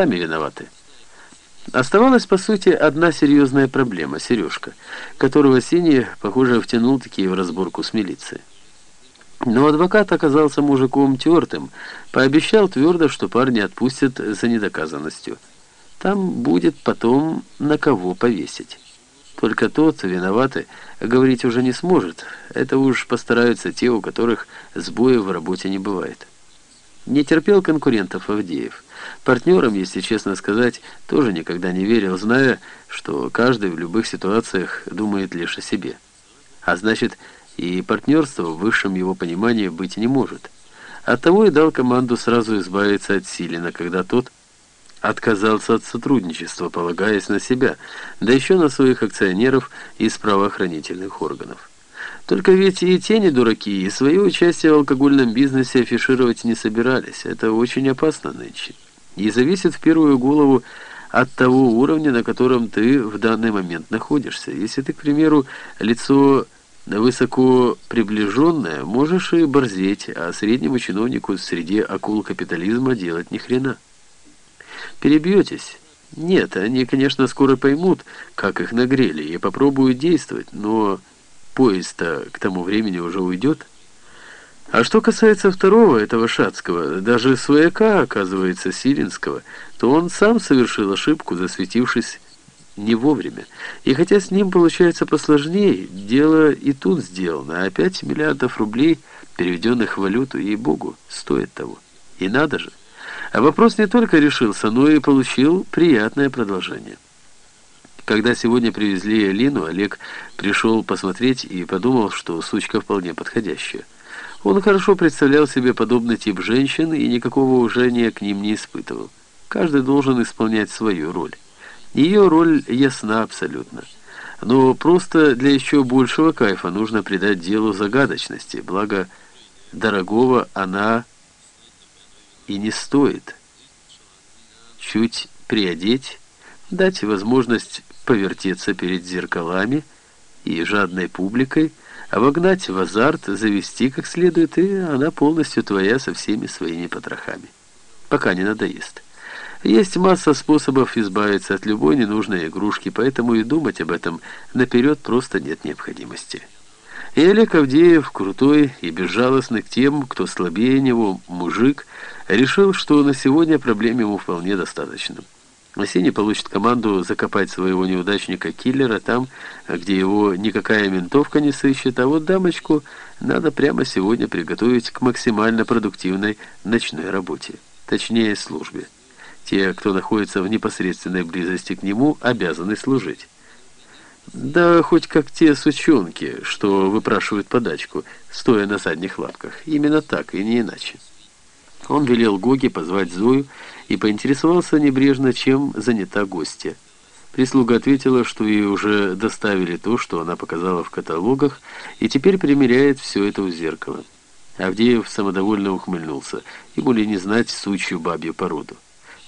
сами виноваты. Оставалась, по сути, одна серьезная проблема — Сережка, которого Синий, похоже, втянул таки в разборку с милицией. Но адвокат оказался мужиком тертым, пообещал твердо, что парня отпустят за недоказанностью. Там будет потом на кого повесить. Только тот, виноватый, говорить уже не сможет. Это уж постараются те, у которых сбоев в работе не бывает. Не терпел конкурентов Авдеев. Партнерам, если честно сказать, тоже никогда не верил, зная, что каждый в любых ситуациях думает лишь о себе. А значит, и партнерства в высшем его понимании быть не может. Оттого и дал команду сразу избавиться от Силина, когда тот отказался от сотрудничества, полагаясь на себя, да еще на своих акционеров из правоохранительных органов. Только ведь и те не дураки, и свое участие в алкогольном бизнесе афишировать не собирались. Это очень опасно нынче. И зависит в первую голову от того уровня, на котором ты в данный момент находишься. Если ты, к примеру, лицо высоко приближенное, можешь и борзеть, а среднему чиновнику среди акул капитализма делать ни хрена. Перебьетесь. Нет, они, конечно, скоро поймут, как их нагрели, и попробуют действовать, но поезд-то к тому времени уже уйдет. А что касается второго, этого Шацкого, даже свояка, оказывается, Силинского, то он сам совершил ошибку, засветившись не вовремя. И хотя с ним получается посложнее, дело и тут сделано, а 5 миллиардов рублей, переведенных в валюту, ей-богу, стоит того. И надо же. А вопрос не только решился, но и получил приятное продолжение. Когда сегодня привезли Алину, Олег пришел посмотреть и подумал, что сучка вполне подходящая. Он хорошо представлял себе подобный тип женщин и никакого уважения к ним не испытывал. Каждый должен исполнять свою роль. Ее роль ясна абсолютно. Но просто для еще большего кайфа нужно придать делу загадочности, благо дорогого она и не стоит. Чуть приодеть, дать возможность повертеться перед зеркалами и жадной публикой, обогнать в азарт, завести как следует, и она полностью твоя со всеми своими потрохами. Пока не надоест. Есть масса способов избавиться от любой ненужной игрушки, поэтому и думать об этом наперед просто нет необходимости. И Олег Авдеев, крутой и безжалостный к тем, кто слабее него, мужик, решил, что на сегодня проблем ему вполне достаточно. Осенний получит команду закопать своего неудачника-киллера там, где его никакая ментовка не сыщет, а вот дамочку надо прямо сегодня приготовить к максимально продуктивной ночной работе, точнее службе. Те, кто находится в непосредственной близости к нему, обязаны служить. Да хоть как те сучонки, что выпрашивают подачку, стоя на задних лапках. Именно так и не иначе. Он велел Гоге позвать Зою и поинтересовался небрежно, чем занята гостья. Прислуга ответила, что ей уже доставили то, что она показала в каталогах, и теперь примеряет все это у зеркала. Авдеев самодовольно ухмыльнулся. Ему ли не знать сучью бабью породу.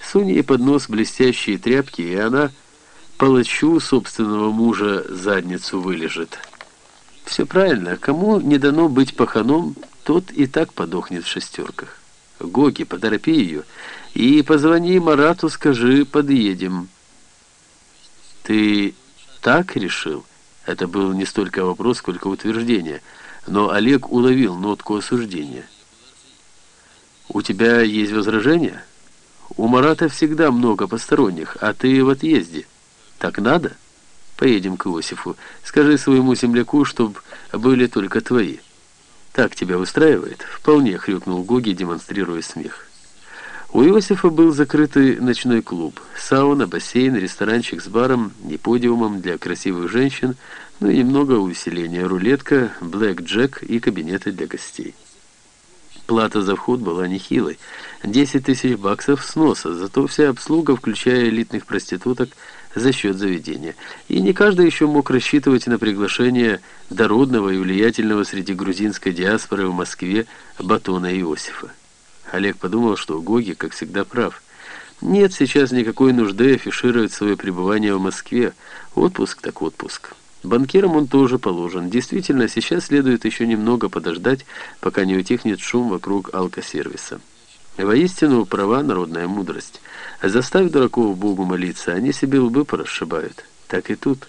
Сунь ей под нос блестящие тряпки, и она палачу собственного мужа задницу вылежит. Все правильно, кому не дано быть паханом, тот и так подохнет в шестерках. Гоги, поторопи ее, и позвони Марату, скажи, подъедем. Ты так решил? Это был не столько вопрос, сколько утверждение, но Олег уловил нотку осуждения. «У тебя есть возражения?» «У Марата всегда много посторонних, а ты в отъезде. Так надо?» «Поедем к Иосифу. Скажи своему земляку, чтоб были только твои». «Так тебя устраивает?» «Вполне», — хрюкнул Гоги, демонстрируя смех. У Иосифа был закрытый ночной клуб, сауна, бассейн, ресторанчик с баром и подиумом для красивых женщин, ну и немного усиления, рулетка, блэк-джек и кабинеты для гостей. Плата за вход была нехилой, 10 тысяч баксов сноса, зато вся обслуга, включая элитных проституток, за счет заведения. И не каждый еще мог рассчитывать на приглашение дородного и влиятельного среди грузинской диаспоры в Москве Батона Иосифа. Олег подумал, что Гоги, как всегда, прав. Нет сейчас никакой нужды афишировать свое пребывание в Москве. Отпуск так отпуск. Банкирам он тоже положен. Действительно, сейчас следует еще немного подождать, пока не утихнет шум вокруг алкосервиса. Воистину права народная мудрость. Заставь дураков Богу молиться, они себе лбы порасшибают. Так и тут.